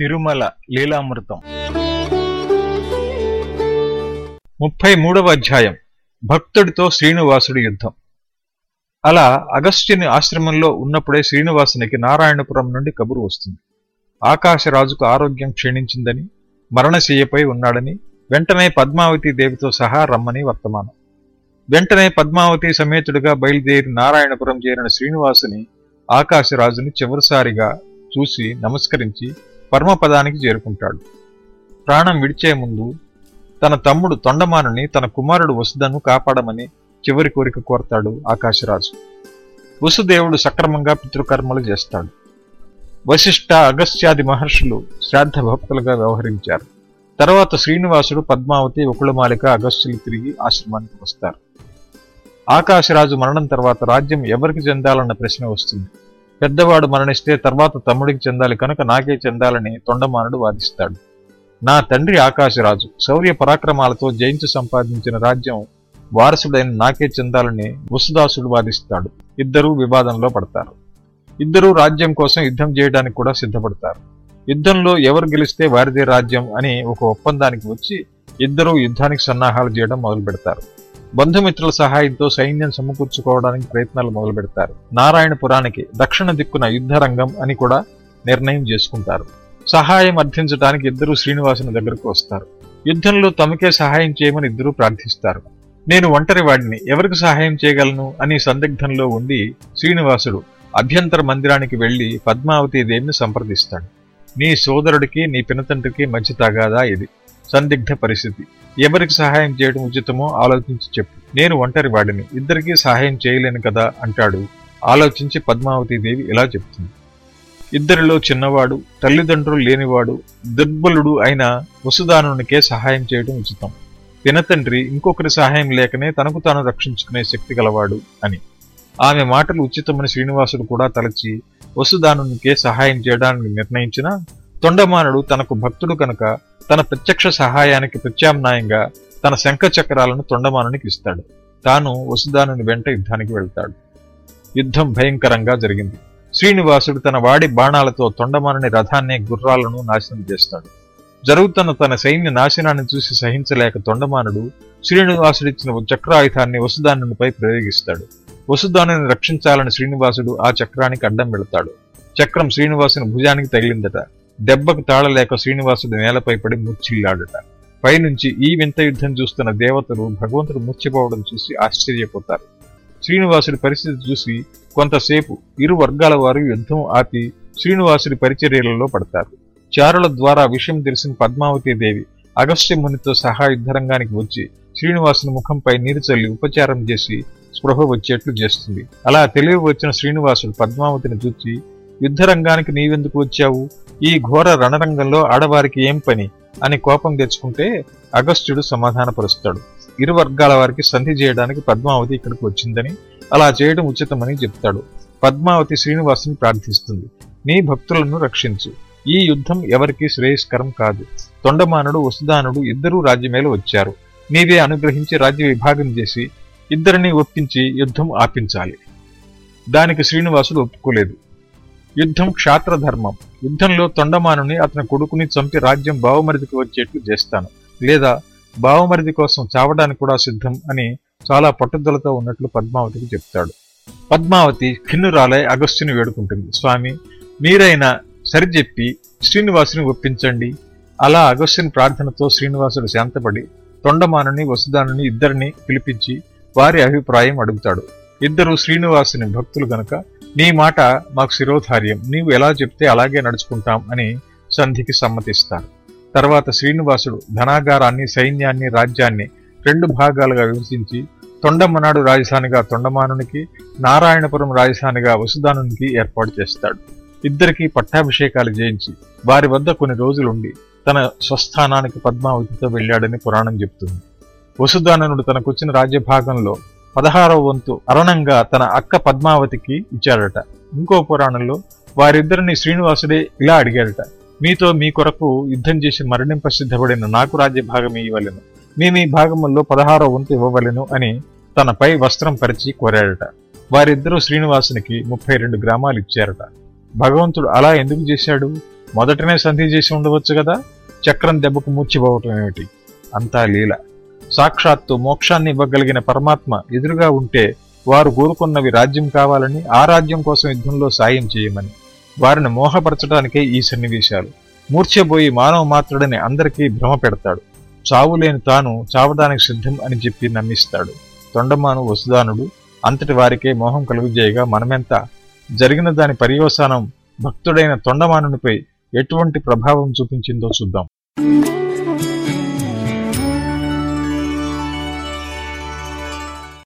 తిరుమల లీలామృతం. ముప్పై మూడవ అధ్యాయం. భక్తుడితో శ్రీనివాసుడి యుద్ధం. అలా అగస్త్యుని ఆశ్రమంలో ఉన్నప్పుడే శ్రీనివాసునికి నారాయణపురం నుండి కబురు వస్తుంది. ఆకాశరాజుకు ఆరోగ్యం క్షీణించిందని మరణశీయపై ఉన్నాడని వెంటనే పద్మావతి దేవితో సహా రమ్మని వర్తమానం. వెంటనే పద్మావతి సమేతుడిగా బయలుదేరి నారాయణపురం చేరిన శ్రీనివాసుని ఆకాశరాజుని చివరిసారిగా చూసి నమస్కరించి పరమపదానికి చేరుకుంటాడు. ప్రాణం విడిచే ముందు తన తమ్ముడు తొండమానుని తన కుమారుడు వసుదను కాపాడమని చివరి కోరిక కోరతాడు ఆకాశరాజు. వసుదేవుడు సక్రమంగా పితృకర్మలు చేస్తాడు. వశిష్ఠ అగస్త్యాది మహర్షులు శ్రాద్ధ భక్తులుగా వ్యవహరించారు. తర్వాత శ్రీనివాసుడు పద్మావతి ఒకళమాలిక అగస్త్యులు తిరిగి ఆశ్రమానికి వస్తారు. ఆకాశరాజు మరణం తర్వాత రాజ్యం ఎవరికి చెందాలన్న ప్రశ్న వస్తుంది? పెద్దవాడు మరణిస్తే తర్వాత తమ్ముడికి చెందాలి కనుక నాకే చెందాలని తొండమానుడు వాదిస్తాడు. నా తండ్రి ఆకాశరాజు. శౌర్య పరాక్రమాలతో జయించి సంపాదించిన రాజ్యం వారసుడైన నాకే చెందాలని వసుదాసుడు వాదిస్తాడు. ఇద్దరూ వివాదంలో పడతారు. ఇద్దరూ రాజ్యం కోసం యుద్ధం చేయడానికి కూడా సిద్ధపడతారు. యుద్ధంలో ఎవరు గెలిస్తే వారిదే రాజ్యం అని ఒక ఒప్పందానికి వచ్చి ఇద్దరూ యుద్ధానికి సన్నాహాలు చేయడం మొదలు పెడతారు బంధుమిత్రుల సహాయంతో సైన్యం సమకూర్చుకోవడానికి ప్రయత్నాలు మొదలు పెడతారు నారాయణపురానికి దక్షిణ దిక్కున యుద్ధరంగం అని కూడా నిర్ణయం చేసుకుంటారు. సహాయం అర్థించడానికి ఇద్దరు శ్రీనివాసుని దగ్గరకు వస్తారు. యుద్ధంలో తమకే సహాయం చేయమని ఇద్దరూ ప్రార్థిస్తారు. నేను ఒంటరి వాడిని ఎవరికి సహాయం చేయగలను అని సందిగ్ధంలో ఉండి శ్రీనివాసుడు అభ్యంతర మందిరానికి వెళ్ళి పద్మావతి దేవిని సంప్రదిస్తాడు. నీ సోదరుడికి నీ పినతండ్రికి మధ్య తగాదా ఇది. సందిగ్ధ పరిస్థితి. ఎవరికి సహాయం చేయడం ఉచితమో ఆలోచించి చెప్పు. నేను ఒంటరి వాడిని. ఇద్దరికీ సహాయం చేయలేను కదా అంటాడు. ఆలోచించి పద్మావతి దేవి ఇలా చెప్తుంది. ఇద్దరిలో చిన్నవాడు తల్లిదండ్రులు లేనివాడు దుర్బలుడు అయిన వసుదానునికే సహాయం చేయడం ఉచితం. తినతండ్రి ఇంకొకరి సహాయం లేకనే తనకు తాను రక్షించుకునే శక్తి గలవాడు అని. ఆమె మాటలు ఉచితమని శ్రీనివాసుడు కూడా తలచి వసుదానునికే సహాయం చేయడానికి నిర్ణయించినా తొండమానుడు తనకు భక్తుడు కనుక తన ప్రత్యక్ష సహాయానికి ప్రత్యామ్నాయంగా తన శంఖ చక్రాలను తొండమానునికి ఇస్తాడు. తాను వసుదానుని వెంట యుద్ధానికి వెళ్తాడు. యుద్ధం భయంకరంగా జరిగింది. శ్రీనివాసుడు తన వాడి బాణాలతో తొండమానుని రథాన్ని గుర్రాలను నాశనం చేస్తాడు. జరుగుతున్న తన సైన్య నాశనాన్ని చూసి సహించలేక తొండమానుడు శ్రీనివాసుడిచ్చిన చక్రాయుధాన్ని వసుదానునిపై ప్రయోగిస్తాడు. వసుదానుని రక్షించాలని శ్రీనివాసుడు ఆ చక్రానికి అడ్డం వెళతాడు. చక్రం శ్రీనివాసుని భుజానికి తగిలిందట. దెబ్బకు తాళలేక శ్రీనివాసుడు నేలపై పడి ముచ్చిల్లాడట. పైనుంచి ఈ వింత యుద్ధం చూస్తున్న దేవతలు భగవంతుడు ముచ్చిపోవడం చూసి ఆశ్చర్యపోతారు. శ్రీనివాసుడి పరిస్థితి చూసి కొంతసేపు ఇరు వర్గాల వారు యుద్ధం ఆపి శ్రీనివాసుడి పరిచర్యలలో పడతారు. చారుల ద్వారా విషయం తెలిసిన పద్మావతి దేవి అగస్త్య మునితో సహా యుద్ధరంగానికి వచ్చి శ్రీనివాసుని ముఖంపై నీరు చల్లి ఉపచారం చేసి స్పృహ వచ్చేట్లు చేస్తుంది. అలా తెలివి వచ్చిన శ్రీనివాసుడు పద్మావతిని చూచి యుద్ధరంగానికి నీవెందుకు వచ్చావు? ఈ ఘోర రణరంగంలో ఆడవారికి ఏం పని? అని కోపం తెచ్చుకుంటే అగస్త్యుడు సమాధానపరుస్తాడు. ఇరు వర్గాల వారికి సంధి చేయడానికి పద్మావతి ఇక్కడికి వచ్చిందని అలా చేయడం ఉచితమని చెప్తాడు. పద్మావతి శ్రీనివాసుని ప్రార్థిస్తుంది. నీ భక్తులను రక్షించు. ఈ యుద్ధం ఎవరికీ శ్రేయస్కరం కాదు. తొండమానుడు వసుదానుడు ఇద్దరూ రాజ్యమేల వచ్చారు. నీవే అనుగ్రహించి రాజ్య విభాగం చేసి ఇద్దరిని ఒప్పించి యుద్ధం ఆపించాలి. దానికి శ్రీనివాసుడు ఒప్పుకోలేదు. యుద్ధం క్షాత్రధర్మం. యుద్ధంలో తొండమానుని అతని కొడుకుని చంపి రాజ్యం బావమరిదికి వచ్చేట్లు చేస్తాను. లేదా బావమరిది కోసం చావడానికి కూడా సిద్ధం అని చాలా పట్టుదలతో ఉన్నట్లు పద్మావతికి చెప్తాడు. పద్మావతి ఖిన్నురాలై అగస్త్యుని వేడుకుంటుంది. స్వామి మీరైనా సరిచెప్పి శ్రీనివాసుని ఒప్పించండి. అలా అగస్త్యుని ప్రార్థనతో శ్రీనివాసుడు శాంతపడి తొండమానుని వసుదానుని ఇద్దరిని పిలిపించి వారి అభిప్రాయం అడుగుతాడు. ఇద్దరు శ్రీనివాసుని భక్తులు గనక నీ మాట మాకు శిరోధార్యం. నీవు ఎలా చెప్తే అలాగే నడుచుకుంటాం అని సంధికి సమ్మతిస్తారు. తర్వాత శ్రీనివాసుడు ధనాగారాన్ని సైన్యాన్ని రాజ్యాన్ని రెండు భాగాలుగా విభజించి తొండమనాడు రాజధానిగా తొండమానునికి నారాయణపురం రాజధానిగా వసుదానునికి ఏర్పాటు చేస్తాడు. ఇద్దరికి పట్టాభిషేకాలు చేయించి వారి వద్ద కొన్ని రోజులుండి తన స్వస్థానానికి పద్మావతితో వెళ్ళాడని పురాణం చెబుతుంది వసుదాననుడు తనకొచ్చిన రాజ్యభాగంలో పదహారవ వంతు అరుణంగా తన అక్క పద్మావతికి ఇచ్చాడట. ఇంకో పురాణంలో వారిద్దరిని శ్రీనివాసుడే ఇలా అడిగాడట. మీతో మీ కొరకు యుద్ధం చేసి మరణింప సిద్ధపడిన నాకు రాజ్య భాగం ఇవ్వలేను. మీ మీ భాగముల్లో పదహారో వంతు ఇవ్వవలెను అని తనపై వస్త్రం పరిచి కోరాడట. వారిద్దరూ శ్రీనివాసునికి ముప్పై రెండు గ్రామాలు ఇచ్చారట. భగవంతుడు అలా ఎందుకు చేశాడు? మొదటనే సంధి చేసి ఉండవచ్చు కదా. చక్రం దెబ్బకు మూర్చిపోవటం ఏమిటి? అంతా లీల. సాక్షాత్తు మోక్షాన్ని ఇవ్వగలిగిన పరమాత్మ ఎదురుగా ఉంటే వారు కోరుకున్నవి రాజ్యం కావాలని ఆ రాజ్యం కోసం యుద్ధంలో సాయం చేయమని. వారిని మోహపరచడానికే ఈ సన్నివేశాలు. మూర్ఛబోయి మానవ మాత్రుడని అందరికీ భ్రమ పెడతాడు. చావులేని తాను చావడానికి సిద్ధం అని చెప్పి నమ్మిస్తాడు. తొండమాను వసుదానుడు అంతటి వారికే మోహం కలుగుజేయగా మనమెంత జరిగిన దాని పర్యవసానం భక్తుడైన తొండమానునిపై ఎటువంటి ప్రభావం చూపించిందో చూద్దాం.